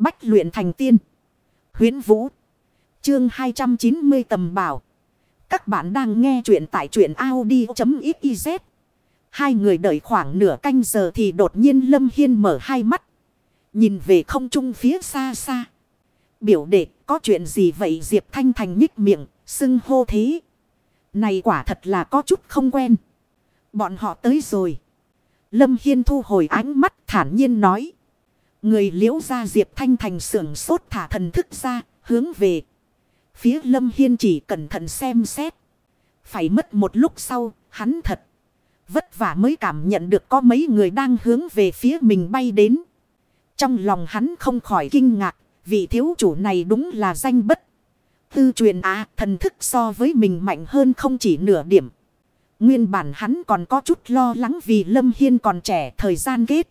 Bách luyện thành tiên. Huyến Vũ. Chương 290 tầm bảo. Các bạn đang nghe truyện tại truyện Audi.xyz. Hai người đợi khoảng nửa canh giờ thì đột nhiên Lâm Hiên mở hai mắt. Nhìn về không trung phía xa xa. Biểu đệ có chuyện gì vậy Diệp Thanh Thành nhích miệng, xưng hô thế. Này quả thật là có chút không quen. Bọn họ tới rồi. Lâm Hiên thu hồi ánh mắt thản nhiên nói. Người liễu ra Diệp Thanh Thành sưởng sốt thả thần thức ra, hướng về. Phía Lâm Hiên chỉ cẩn thận xem xét. Phải mất một lúc sau, hắn thật. Vất vả mới cảm nhận được có mấy người đang hướng về phía mình bay đến. Trong lòng hắn không khỏi kinh ngạc, vị thiếu chủ này đúng là danh bất. Tư truyền á, thần thức so với mình mạnh hơn không chỉ nửa điểm. Nguyên bản hắn còn có chút lo lắng vì Lâm Hiên còn trẻ thời gian kết.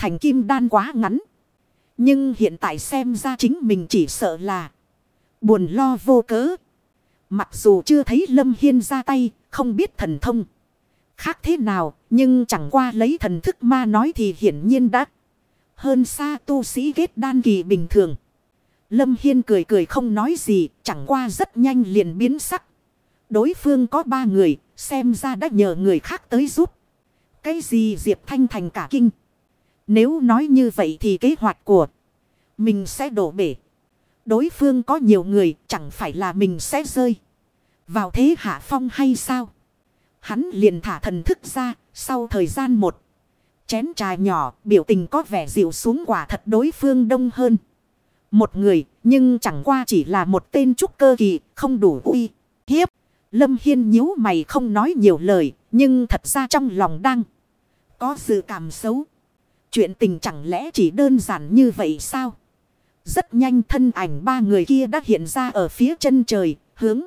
Thành kim đan quá ngắn. Nhưng hiện tại xem ra chính mình chỉ sợ là buồn lo vô cớ. Mặc dù chưa thấy Lâm Hiên ra tay, không biết thần thông. Khác thế nào, nhưng chẳng qua lấy thần thức ma nói thì hiển nhiên đã hơn xa tu sĩ kết đan kỳ bình thường. Lâm Hiên cười cười không nói gì, chẳng qua rất nhanh liền biến sắc. Đối phương có ba người, xem ra đã nhờ người khác tới giúp. Cái gì Diệp Thanh thành cả kinh. Nếu nói như vậy thì kế hoạch của mình sẽ đổ bể. Đối phương có nhiều người, chẳng phải là mình sẽ rơi. Vào thế hạ phong hay sao? Hắn liền thả thần thức ra, sau thời gian một. Chén trà nhỏ, biểu tình có vẻ dịu xuống quả thật đối phương đông hơn. Một người, nhưng chẳng qua chỉ là một tên trúc cơ kỳ, không đủ uy hiếp. Lâm Hiên nhíu mày không nói nhiều lời, nhưng thật ra trong lòng đang có sự cảm xấu. Chuyện tình chẳng lẽ chỉ đơn giản như vậy sao? Rất nhanh thân ảnh ba người kia đã hiện ra ở phía chân trời, hướng.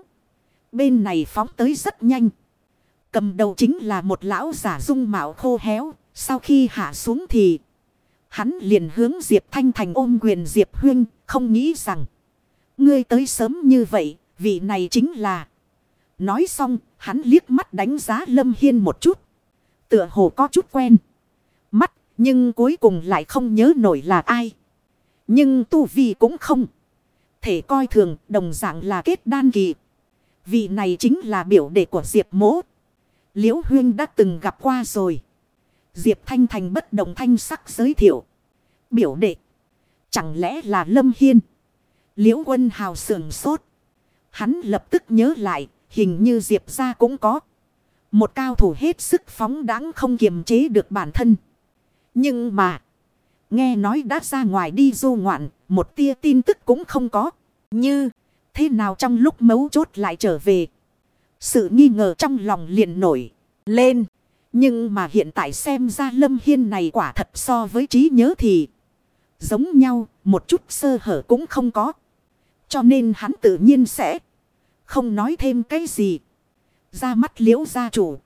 Bên này phóng tới rất nhanh. Cầm đầu chính là một lão giả dung mạo khô héo. Sau khi hạ xuống thì hắn liền hướng Diệp Thanh Thành ôm quyền Diệp Huyên, không nghĩ rằng. Ngươi tới sớm như vậy, vị này chính là. Nói xong, hắn liếc mắt đánh giá Lâm Hiên một chút. Tựa hồ có chút quen. Nhưng cuối cùng lại không nhớ nổi là ai. Nhưng tu vi cũng không. Thể coi thường, đồng dạng là kết đan kỳ. Vị này chính là biểu đệ của Diệp mỗ. Liễu Huyên đã từng gặp qua rồi. Diệp Thanh Thành bất động thanh sắc giới thiệu. Biểu đệ. Chẳng lẽ là Lâm Hiên. Liễu quân hào sườn sốt. Hắn lập tức nhớ lại. Hình như Diệp ra cũng có. Một cao thủ hết sức phóng đáng không kiềm chế được bản thân. Nhưng mà. Nghe nói đã ra ngoài đi du ngoạn. Một tia tin tức cũng không có. Như. Thế nào trong lúc mấu chốt lại trở về. Sự nghi ngờ trong lòng liền nổi. Lên. Nhưng mà hiện tại xem ra Lâm Hiên này quả thật so với trí nhớ thì. Giống nhau. Một chút sơ hở cũng không có. Cho nên hắn tự nhiên sẽ. Không nói thêm cái gì. Ra mắt liễu gia chủ.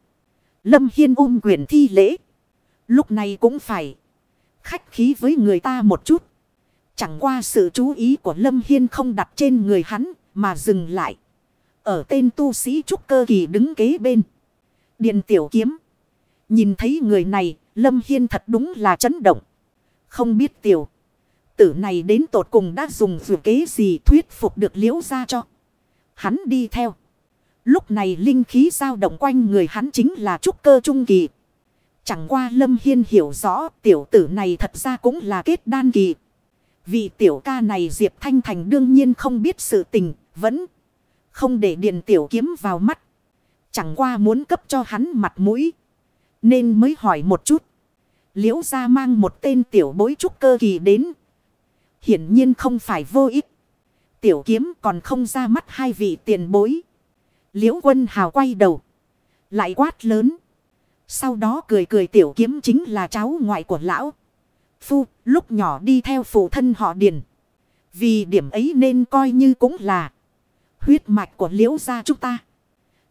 Lâm Hiên ôm quyền thi lễ. Lúc này cũng phải khách khí với người ta một chút. Chẳng qua sự chú ý của Lâm Hiên không đặt trên người hắn mà dừng lại. Ở tên tu sĩ trúc cơ kỳ đứng kế bên. Điền tiểu kiếm. Nhìn thấy người này, Lâm Hiên thật đúng là chấn động. Không biết tiểu. Tử này đến tột cùng đã dùng dù kế gì thuyết phục được liễu ra cho. Hắn đi theo. Lúc này linh khí dao động quanh người hắn chính là trúc cơ trung kỳ. Chẳng qua Lâm Hiên hiểu rõ tiểu tử này thật ra cũng là kết đan kỳ. vì tiểu ca này Diệp Thanh Thành đương nhiên không biết sự tình, vẫn không để điện tiểu kiếm vào mắt. Chẳng qua muốn cấp cho hắn mặt mũi. Nên mới hỏi một chút. Liễu ra mang một tên tiểu bối trúc cơ kỳ đến. Hiển nhiên không phải vô ích. Tiểu kiếm còn không ra mắt hai vị tiền bối. Liễu quân hào quay đầu. Lại quát lớn. Sau đó cười cười tiểu kiếm chính là cháu ngoại của lão. Phu lúc nhỏ đi theo phụ thân họ điền. Vì điểm ấy nên coi như cũng là huyết mạch của liễu gia chúng ta.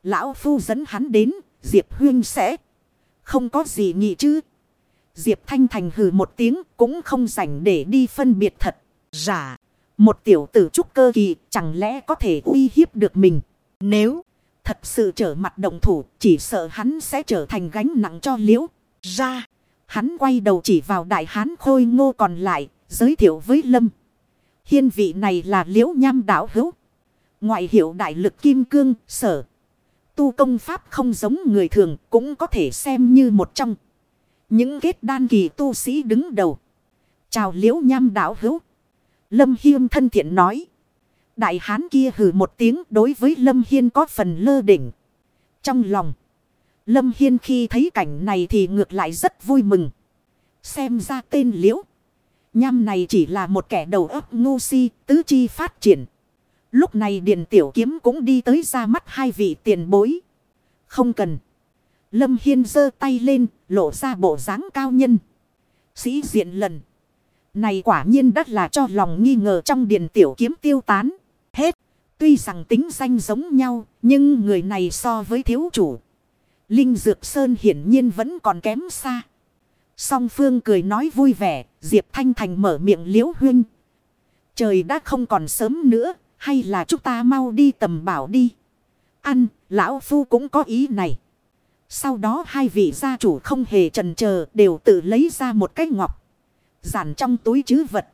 Lão Phu dẫn hắn đến, Diệp Huyên sẽ không có gì nghị chứ. Diệp Thanh Thành hừ một tiếng cũng không rảnh để đi phân biệt thật, giả. Một tiểu tử trúc cơ kỳ chẳng lẽ có thể uy hiếp được mình. Nếu thật sự trở mặt động thủ chỉ sợ hắn sẽ trở thành gánh nặng cho liễu. Ra, hắn quay đầu chỉ vào đại hán khôi ngô còn lại, giới thiệu với Lâm. Hiên vị này là liễu nham đảo hữu. Ngoại hiệu đại lực kim cương sở. Tu công pháp không giống người thường cũng có thể xem như một trong. Những kết đan kỳ tu sĩ đứng đầu. Chào liễu nham đảo hữu. Lâm Hiên thân thiện nói. Đại hán kia hừ một tiếng đối với Lâm Hiên có phần lơ đỉnh. Trong lòng. Lâm Hiên khi thấy cảnh này thì ngược lại rất vui mừng. Xem ra tên liễu. Nham này chỉ là một kẻ đầu óc ngu si, tứ chi phát triển. Lúc này Điền Tiểu Kiếm cũng đi tới ra mắt hai vị tiền bối. Không cần. Lâm Hiên giơ tay lên, lộ ra bộ dáng cao nhân. Sĩ diện lần. Này quả nhiên đắt là cho lòng nghi ngờ trong Điền Tiểu Kiếm tiêu tán. Hết. Tuy rằng tính danh giống nhau, nhưng người này so với thiếu chủ. Linh Dược Sơn hiển nhiên vẫn còn kém xa. Song Phương cười nói vui vẻ, Diệp Thanh Thành mở miệng liễu huynh. Trời đã không còn sớm nữa, hay là chúng ta mau đi tầm bảo đi. Ăn, lão phu cũng có ý này. Sau đó hai vị gia chủ không hề trần chờ đều tự lấy ra một cái ngọc. Giản trong túi chứ vật.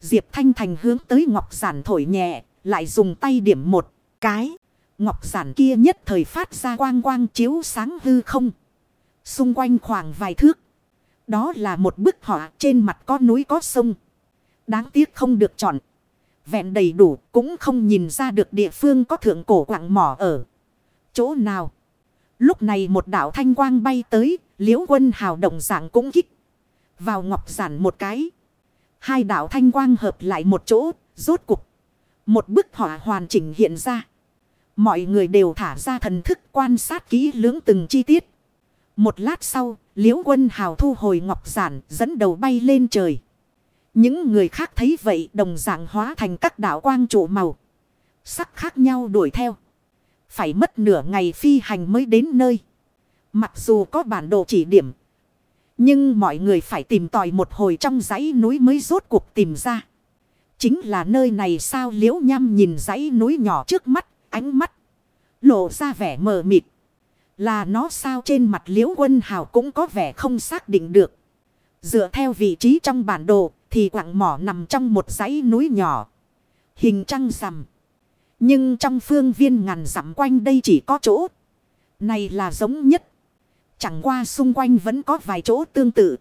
Diệp Thanh Thành hướng tới ngọc giản thổi nhẹ, lại dùng tay điểm một cái. Ngọc giản kia nhất thời phát ra quang quang chiếu sáng hư không. Xung quanh khoảng vài thước. Đó là một bức họa trên mặt có núi có sông. Đáng tiếc không được chọn. Vẹn đầy đủ cũng không nhìn ra được địa phương có thượng cổ quạng mỏ ở. Chỗ nào. Lúc này một đảo thanh quang bay tới. Liễu quân hào động dạng cũng kích. Vào ngọc giản một cái. Hai đảo thanh quang hợp lại một chỗ. Rốt cục. Một bức họa hoàn chỉnh hiện ra. Mọi người đều thả ra thần thức quan sát kỹ lưỡng từng chi tiết. Một lát sau, liễu quân hào thu hồi ngọc giản dẫn đầu bay lên trời. Những người khác thấy vậy đồng dạng hóa thành các đảo quang trụ màu. Sắc khác nhau đuổi theo. Phải mất nửa ngày phi hành mới đến nơi. Mặc dù có bản đồ chỉ điểm. Nhưng mọi người phải tìm tòi một hồi trong dãy núi mới rốt cuộc tìm ra. Chính là nơi này sao liễu nhăm nhìn dãy núi nhỏ trước mắt, ánh mắt. Lộ ra vẻ mờ mịt. Là nó sao trên mặt liễu quân hào cũng có vẻ không xác định được. Dựa theo vị trí trong bản đồ thì quặng mỏ nằm trong một dãy núi nhỏ. Hình trăng rằm. Nhưng trong phương viên ngàn dặm quanh đây chỉ có chỗ. Này là giống nhất. Chẳng qua xung quanh vẫn có vài chỗ tương tự.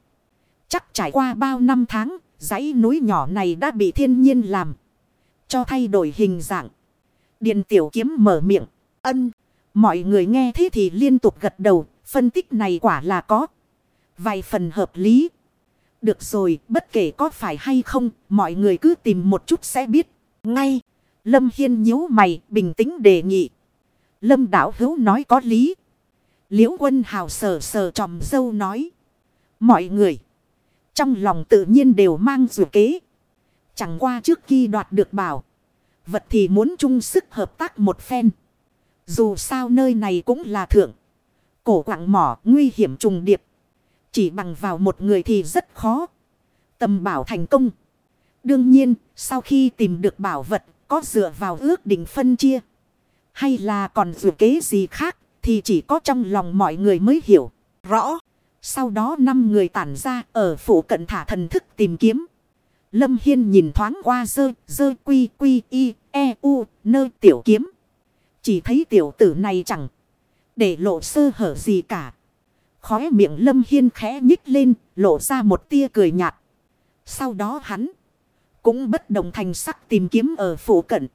Chắc trải qua bao năm tháng, dãy núi nhỏ này đã bị thiên nhiên làm. Cho thay đổi hình dạng. Điện tiểu kiếm mở miệng. Ân. Mọi người nghe thế thì liên tục gật đầu. Phân tích này quả là có. Vài phần hợp lý. Được rồi, bất kể có phải hay không, mọi người cứ tìm một chút sẽ biết. Ngay, Lâm Hiên nhíu mày, bình tĩnh đề nghị. Lâm đảo hữu nói có lý. Liễu quân hào sờ sờ tròm dâu nói. Mọi người, trong lòng tự nhiên đều mang dù kế. Chẳng qua trước khi đoạt được bảo. Vật thì muốn chung sức hợp tác một phen. Dù sao nơi này cũng là thượng. Cổ quạng mỏ nguy hiểm trùng điệp. Chỉ bằng vào một người thì rất khó. Tầm bảo thành công. Đương nhiên, sau khi tìm được bảo vật, có dựa vào ước định phân chia. Hay là còn dù kế gì khác, thì chỉ có trong lòng mọi người mới hiểu. Rõ. Sau đó năm người tản ra ở phủ cận thả thần thức tìm kiếm. Lâm Hiên nhìn thoáng qua dơ, dơ quy quy y, e u, nơi tiểu kiếm. Chỉ thấy tiểu tử này chẳng để lộ sơ hở gì cả. Khóe miệng Lâm Hiên khẽ nhích lên, lộ ra một tia cười nhạt. Sau đó hắn cũng bất đồng thành sắc tìm kiếm ở phủ cận.